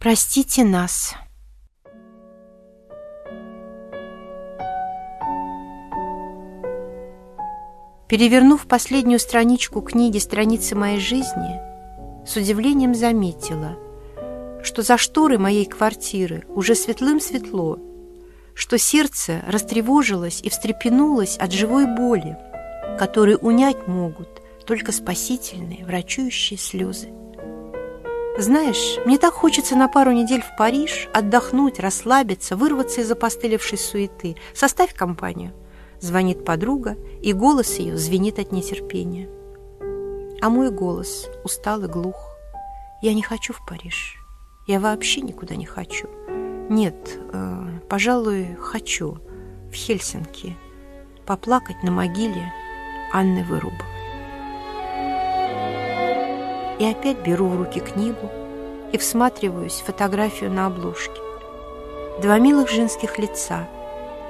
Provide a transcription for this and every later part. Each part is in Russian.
Простите нас. Перевернув последнюю страничку книги «Страницы моей жизни», с удивлением заметила, что за шторы моей квартиры уже светлым-светло, что сердце растревожилось и встрепенулось от живой боли, которые унять могут только спасительные, врачующие слезы. Знаешь, мне так хочется на пару недель в Париж, отдохнуть, расслабиться, вырваться из опостылевшей суеты. Составь компанию. Звонит подруга, и голос ее звенит от нетерпения. А мой голос устал и глух. Я не хочу в Париж. Я вообще никуда не хочу. Нет, э, пожалуй, хочу в Хельсинки поплакать на могиле Анны Вырубовой. И опять беру в руки книгу и всматриваюсь в фотографию на обложке. Два милых женских лица.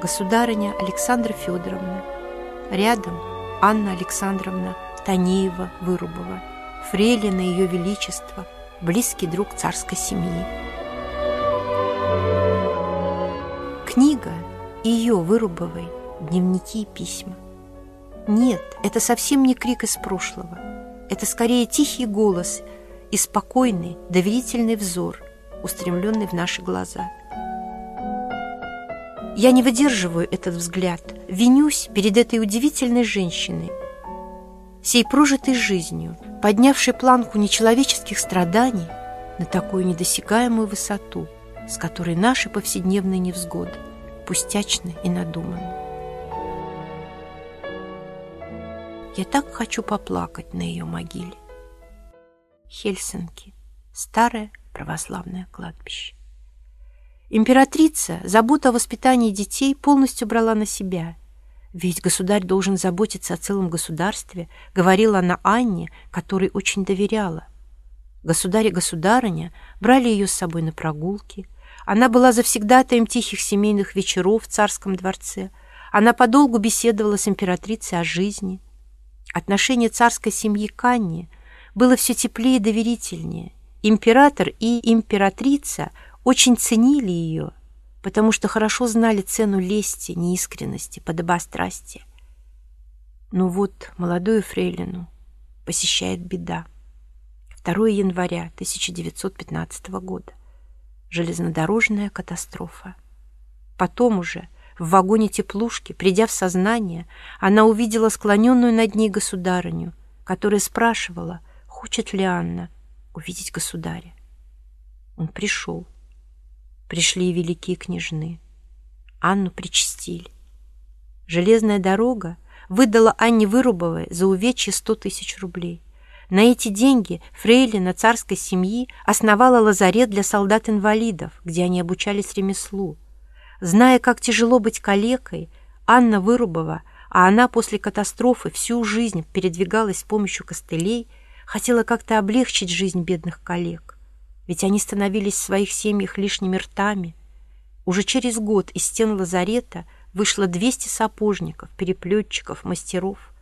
Государыня Александра Федоровна. Рядом Анна Александровна Танеева-Вырубова. Фрейлина Ее Величества, близкий друг царской семьи. Книга ее Вырубовой, дневники и письма. Нет, это совсем не крик из прошлого – это скорее тихий голос и спокойный, доверительный взор, устремленный в наши глаза. Я не выдерживаю этот взгляд, винюсь перед этой удивительной женщиной, сей прожитой жизнью, поднявшей планку нечеловеческих страданий на такую недосягаемую высоту, с которой наши повседневные невзгоды пустячны и надуманы. Я так хочу поплакать на ее могиле. Хельсинки. Старое православное кладбище. Императрица заботу о воспитании детей полностью брала на себя. Ведь государь должен заботиться о целом государстве, говорила она Анне, которой очень доверяла. Государь и государыня брали ее с собой на прогулки. Она была завсегдатаем тихих семейных вечеров в царском дворце. Она подолгу беседовала с императрицей о жизни – Отношение царской семьи к Анне было все теплее и доверительнее. Император и императрица очень ценили ее, потому что хорошо знали цену лести, неискренности, подобострастия. Но вот молодую фрейлину посещает беда. 2 января 1915 года. Железнодорожная катастрофа. Потом уже в вагоне теплушки, придя в сознание, она увидела склоненную над ней государыню, которая спрашивала, хочет ли Анна увидеть государя. Он пришел. Пришли и великие княжны. Анну причастили. Железная дорога выдала Анне Вырубовой за увечье сто тысяч рублей. На эти деньги фрейлина царской семьи основала лазарет для солдат-инвалидов, где они обучались ремеслу. Зная, как тяжело быть калекой, Анна Вырубова, а она после катастрофы всю жизнь передвигалась с помощью костылей, хотела как-то облегчить жизнь бедных коллег. Ведь они становились в своих семьях лишними ртами. Уже через год из стен лазарета вышло 200 сапожников, переплетчиков, мастеров.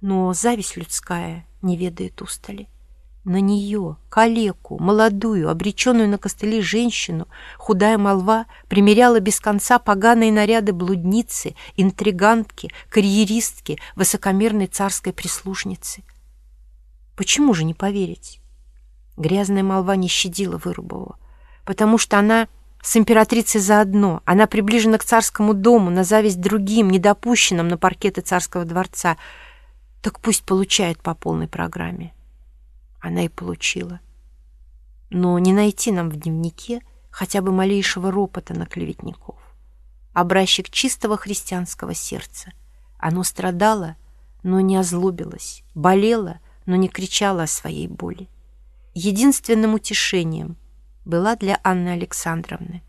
Но зависть людская не ведает устали. На нее, калеку, молодую, обреченную на костыли женщину, худая молва примеряла без конца поганые наряды блудницы, интригантки, карьеристки, высокомерной царской прислужницы. Почему же не поверить? Грязная молва не щадила Вырубова, потому что она с императрицей заодно, она приближена к царскому дому на зависть другим, недопущенным на паркеты царского дворца, так пусть получает по полной программе она и получила. Но не найти нам в дневнике хотя бы малейшего ропота на клеветников. Образчик чистого христианского сердца. Оно страдало, но не озлобилось, болело, но не кричало о своей боли. Единственным утешением была для Анны Александровны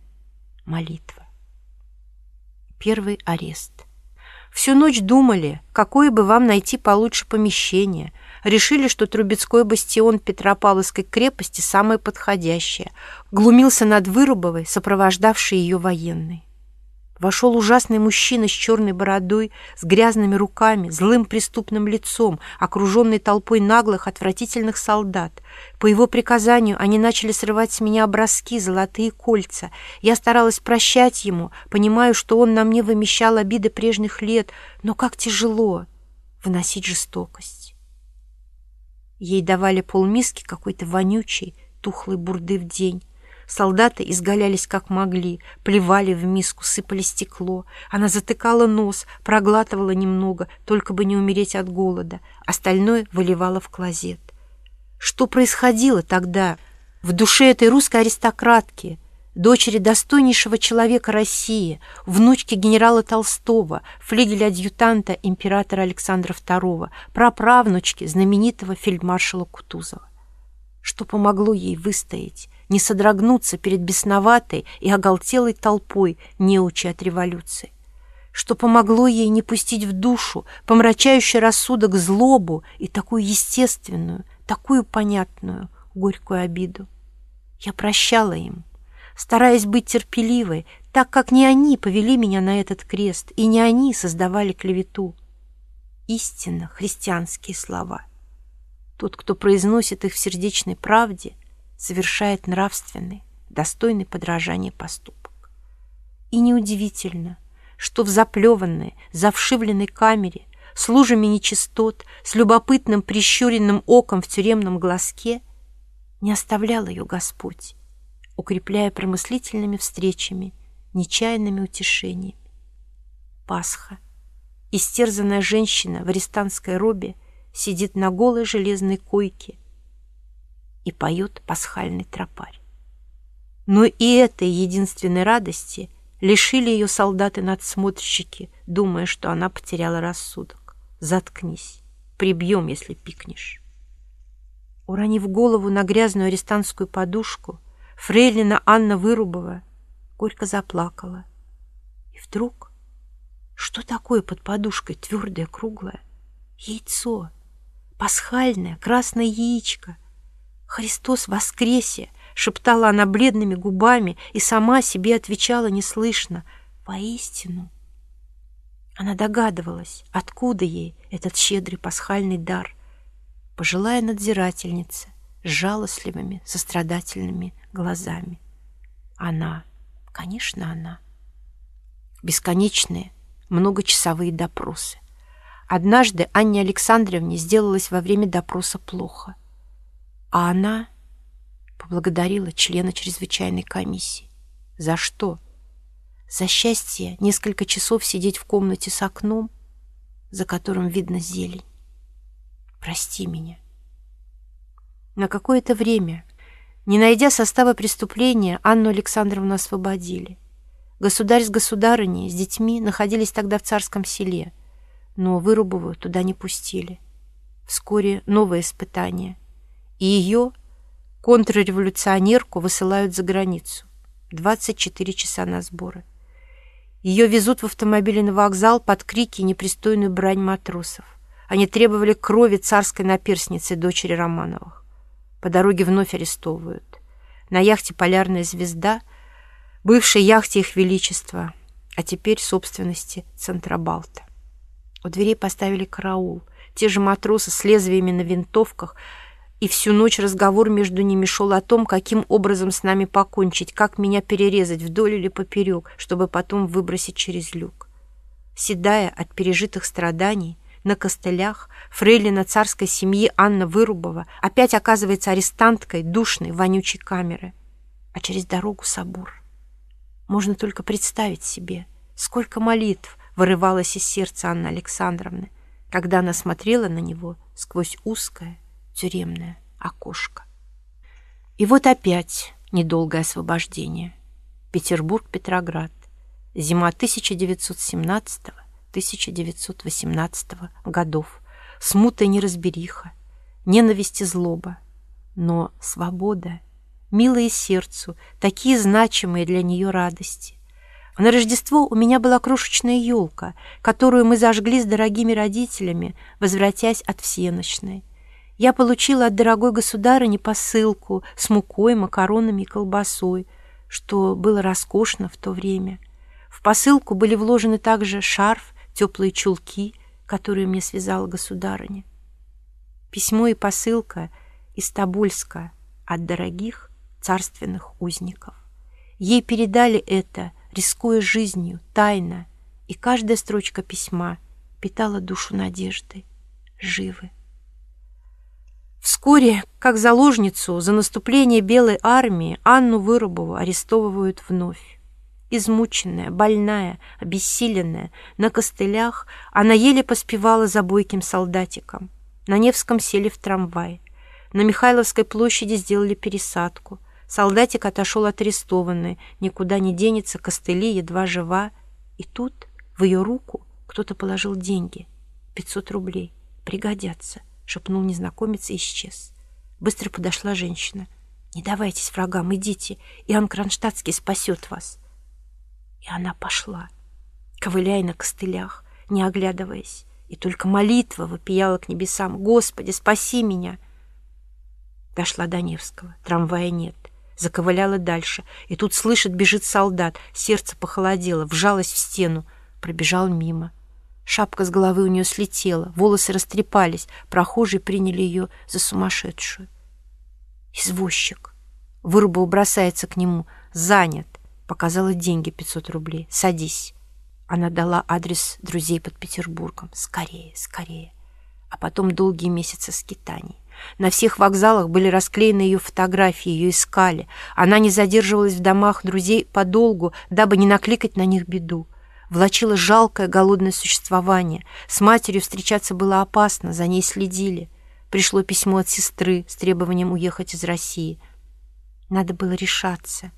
молитва. Первый арест. Всю ночь думали, какое бы вам найти получше помещение – решили, что Трубецкой бастион Петропавловской крепости самое подходящее. Глумился над Вырубовой, сопровождавшей ее военной. Вошел ужасный мужчина с черной бородой, с грязными руками, злым преступным лицом, окруженный толпой наглых, отвратительных солдат. По его приказанию они начали срывать с меня образки, золотые кольца. Я старалась прощать ему, понимаю, что он на мне вымещал обиды прежних лет, но как тяжело выносить жестокость. Ей давали полмиски какой-то вонючей, тухлой бурды в день. Солдаты изгалялись как могли, плевали в миску, сыпали стекло. Она затыкала нос, проглатывала немного, только бы не умереть от голода. Остальное выливала в клозет. Что происходило тогда в душе этой русской аристократки, дочери достойнейшего человека России, внучки генерала Толстого, флигеля-адъютанта императора Александра II, праправнучки знаменитого фельдмаршала Кутузова? Что помогло ей выстоять, не содрогнуться перед бесноватой и оголтелой толпой неучи от революции, что помогло ей не пустить в душу помрачающий рассудок злобу и такую естественную, такую понятную горькую обиду. Я прощала им, стараясь быть терпеливой, так как не они повели меня на этот крест, и не они создавали клевету. Истинно христианские слова. Тот, кто произносит их в сердечной правде — совершает нравственный, достойный подражания поступок. И неудивительно, что в заплеванной, завшивленной камере с лужами нечистот, с любопытным прищуренным оком в тюремном глазке не оставлял ее Господь, укрепляя промыслительными встречами, нечаянными утешениями. Пасха. Истерзанная женщина в арестантской робе сидит на голой железной койке и поет пасхальный тропарь. Но и этой единственной радости лишили ее солдаты-надсмотрщики, думая, что она потеряла рассудок. Заткнись, прибьем, если пикнешь. Уронив голову на грязную арестантскую подушку, фрейлина Анна Вырубова горько заплакала. И вдруг, что такое под подушкой твердое, круглое? Яйцо, пасхальное, красное яичко — «Христос воскресе!» — шептала она бледными губами и сама себе отвечала неслышно. «Воистину!» Она догадывалась, откуда ей этот щедрый пасхальный дар. Пожилая надзирательница с жалостливыми, сострадательными глазами. Она, конечно, она. Бесконечные, многочасовые допросы. Однажды Анне Александровне сделалось во время допроса плохо — а она поблагодарила члена чрезвычайной комиссии. За что? За счастье несколько часов сидеть в комнате с окном, за которым видно зелень. Прости меня. На какое-то время, не найдя состава преступления, Анну Александровну освободили. Государь с государыней, с детьми находились тогда в царском селе, но Вырубову туда не пустили. Вскоре новое испытание — и ее, контрреволюционерку, высылают за границу. 24 часа на сборы. Ее везут в автомобиле на вокзал под крики и непристойную брань матросов. Они требовали крови царской наперсницы дочери Романовых. По дороге вновь арестовывают. На яхте «Полярная звезда», бывшей яхте Их Величества, а теперь собственности Центробалта. У дверей поставили караул. Те же матросы с лезвиями на винтовках – и всю ночь разговор между ними шел о том, каким образом с нами покончить, как меня перерезать вдоль или поперек, чтобы потом выбросить через люк. Седая от пережитых страданий, на костылях фрейлина царской семьи Анна Вырубова опять оказывается арестанткой душной, вонючей камеры, а через дорогу собор. Можно только представить себе, сколько молитв вырывалось из сердца Анны Александровны, когда она смотрела на него сквозь узкое, тюремное окошко. И вот опять недолгое освобождение. Петербург-Петроград. Зима 1917-1918 годов. Смута и неразбериха, ненависть и злоба. Но свобода, милые сердцу, такие значимые для нее радости. На Рождество у меня была крошечная елка, которую мы зажгли с дорогими родителями, возвратясь от всеночной я получила от дорогой государыни посылку с мукой, макаронами и колбасой, что было роскошно в то время. В посылку были вложены также шарф, теплые чулки, которые мне связала государыня. Письмо и посылка из Тобольска от дорогих царственных узников. Ей передали это, рискуя жизнью, тайно, и каждая строчка письма питала душу надеждой. Живы. Вскоре, как заложницу, за наступление Белой армии Анну Вырубову арестовывают вновь. Измученная, больная, обессиленная, на костылях, она еле поспевала за бойким солдатиком. На Невском сели в трамвай. На Михайловской площади сделали пересадку. Солдатик отошел от арестованной, никуда не денется, костыли едва жива. И тут в ее руку кто-то положил деньги. Пятьсот рублей. Пригодятся, шепнул незнакомец и исчез. Быстро подошла женщина. Не давайтесь врагам, идите, Иоанн Кронштадтский спасет вас. И она пошла, ковыляя на костылях, не оглядываясь. И только молитва вопияла к небесам. «Господи, спаси меня!» Дошла до Невского. Трамвая нет. Заковыляла дальше. И тут слышит, бежит солдат. Сердце похолодело, вжалось в стену. Пробежал мимо. Шапка с головы у нее слетела, волосы растрепались. Прохожие приняли ее за сумасшедшую. Извозчик. Вырубал бросается к нему. Занят. Показала деньги, 500 рублей. Садись. Она дала адрес друзей под Петербургом. Скорее, скорее. А потом долгие месяцы скитаний. На всех вокзалах были расклеены ее фотографии, ее искали. Она не задерживалась в домах друзей подолгу, дабы не накликать на них беду. Влачила жалкое голодное существование. С матерью встречаться было опасно, за ней следили. Пришло письмо от сестры с требованием уехать из России. Надо было решаться.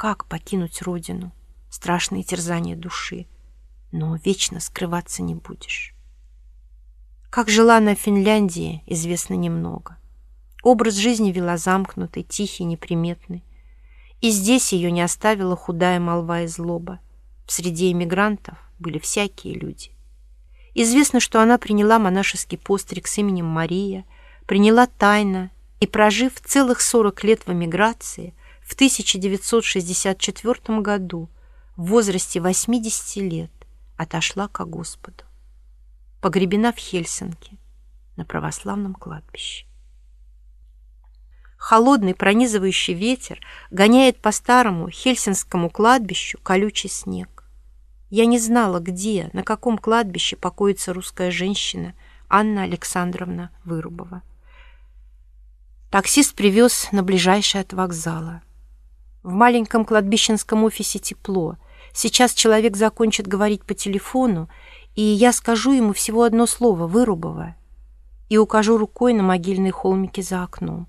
Как покинуть родину? Страшные терзания души. Но вечно скрываться не будешь. Как жила она в Финляндии, известно немного. Образ жизни вела замкнутый, тихий, неприметный. И здесь ее не оставила худая молва и злоба. В среде эмигрантов были всякие люди. Известно, что она приняла монашеский постриг с именем Мария, приняла тайно и, прожив целых 40 лет в эмиграции, в 1964 году в возрасте 80 лет отошла к Господу погребена в Хельсинки на православном кладбище. Холодный пронизывающий ветер гоняет по старому хельсинскому кладбищу колючий снег. Я не знала, где, на каком кладбище покоится русская женщина Анна Александровна Вырубова. Таксист привез на ближайшее от вокзала. В маленьком кладбищенском офисе тепло. Сейчас человек закончит говорить по телефону, и я скажу ему всего одно слово «вырубова» и укажу рукой на могильные холмики за окном.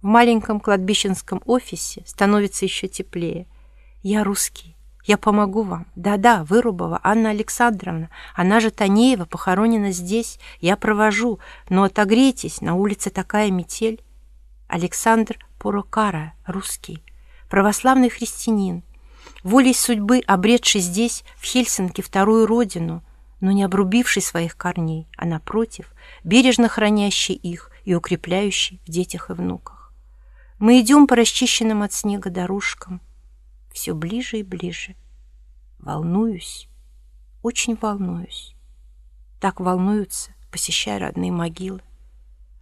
В маленьком кладбищенском офисе становится еще теплее. Я русский. Я помогу вам. Да-да, Вырубова, Анна Александровна. Она же Танеева, похоронена здесь. Я провожу. Но отогрейтесь, на улице такая метель. Александр Порокара, русский. Православный христианин. Волей судьбы, обретший здесь, в Хельсинки, вторую родину – но не обрубивший своих корней, а напротив, бережно хранящий их и укрепляющий в детях и внуках. Мы идем по расчищенным от снега дорожкам, все ближе и ближе. Волнуюсь, очень волнуюсь. Так волнуются, посещая родные могилы.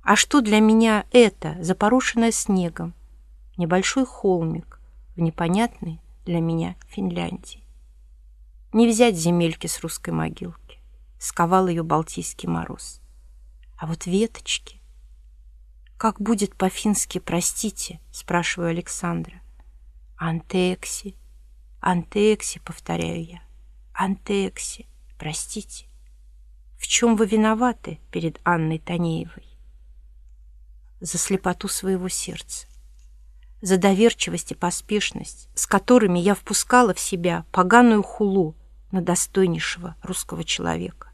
А что для меня это, запорошенное снегом, небольшой холмик в непонятной для меня Финляндии? Не взять земельки с русской могилки. Сковал ее балтийский мороз. А вот веточки... «Как будет по-фински, простите?» — спрашиваю Александра. «Антекси, антекси», — повторяю я. «Антекси, простите». В чем вы виноваты перед Анной Танеевой? За слепоту своего сердца, за доверчивость и поспешность, с которыми я впускала в себя поганую хулу, на достойнейшего русского человека.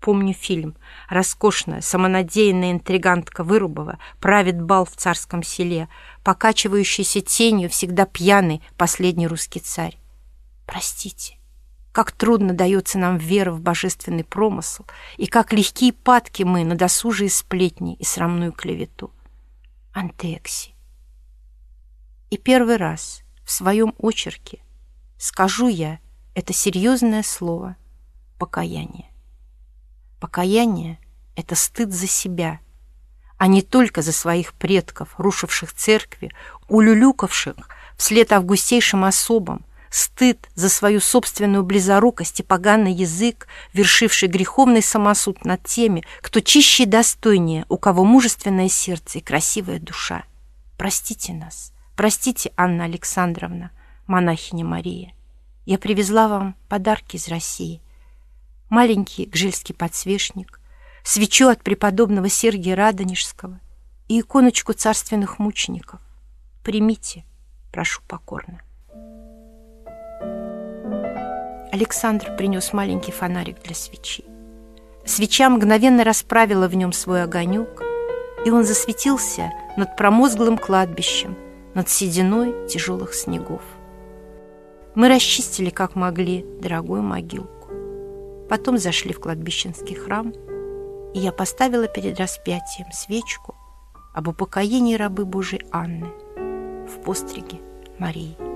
Помню фильм. Роскошная, самонадеянная интригантка Вырубова правит бал в царском селе, покачивающийся тенью всегда пьяный последний русский царь. Простите, как трудно дается нам вера в божественный промысл, и как легкие падки мы на досужие сплетни и срамную клевету. Антекси. И первый раз в своем очерке скажу я это серьезное слово «покаяние». Покаяние — это стыд за себя, а не только за своих предков, рушивших церкви, улюлюкавших вслед августейшим особам, стыд за свою собственную близорукость и поганый язык, вершивший греховный самосуд над теми, кто чище и достойнее, у кого мужественное сердце и красивая душа. Простите нас, простите, Анна Александровна, монахиня Мария. Я привезла вам подарки из России. Маленький гжельский подсвечник, свечу от преподобного Сергия Радонежского и иконочку царственных мучеников. Примите, прошу покорно. Александр принес маленький фонарик для свечи. Свеча мгновенно расправила в нем свой огонек, и он засветился над промозглым кладбищем, над сединой тяжелых снегов. Мы расчистили, как могли, дорогую могилку. Потом зашли в кладбищенский храм, и я поставила перед распятием свечку об упокоении рабы Божией Анны в постриге Марии.